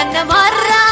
தன்ன மாறா.